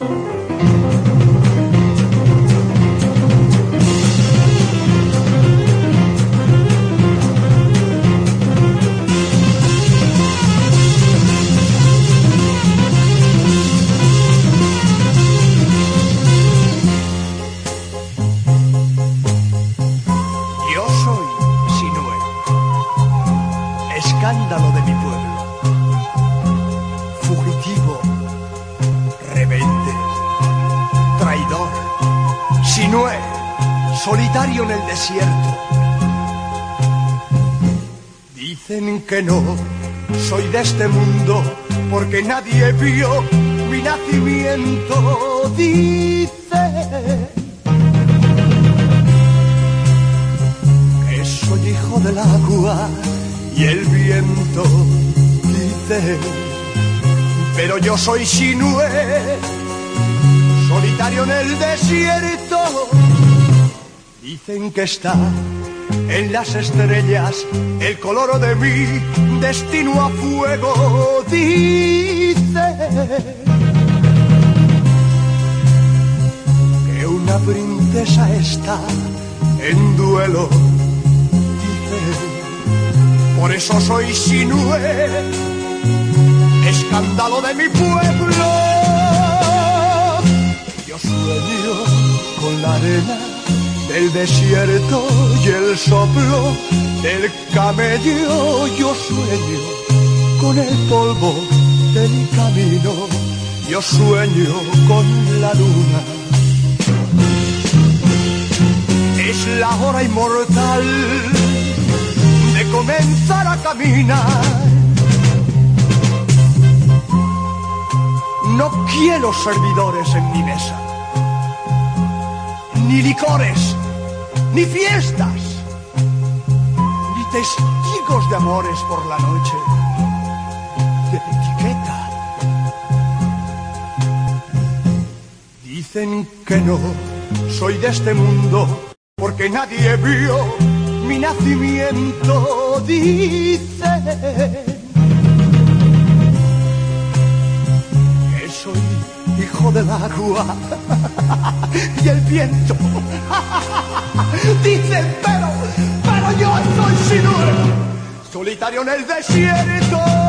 Yo soy Sinue, escándalo de mi solitario en el desierto. Dicen que no soy de este mundo porque nadie vio mi nacimiento. Dicen que soy hijo del agua y el viento, dice. Pero yo soy Sinue, solitario en el desierto. Dicen que está en las estrellas el color de mi destino a fuego. Dice que una princesa está en duelo. Dice, por eso soy Sinue, escándalo de mi pueblo. Yo sueño con la arena del desierto y el soplo del camello. Yo sueño con el polvo del camino. Yo sueño con la luna. Es la hora inmortal de comenzar a caminar. No quiero servidores en mi mesa, ni licores, ni fiestas, ni testigos de amores por la noche, de etiqueta. Dicen que no soy de este mundo porque nadie vio mi nacimiento. Dicen hijo del agua y el viento. Dicen, pero, pero yo soy Sinue, solitario en el desierto.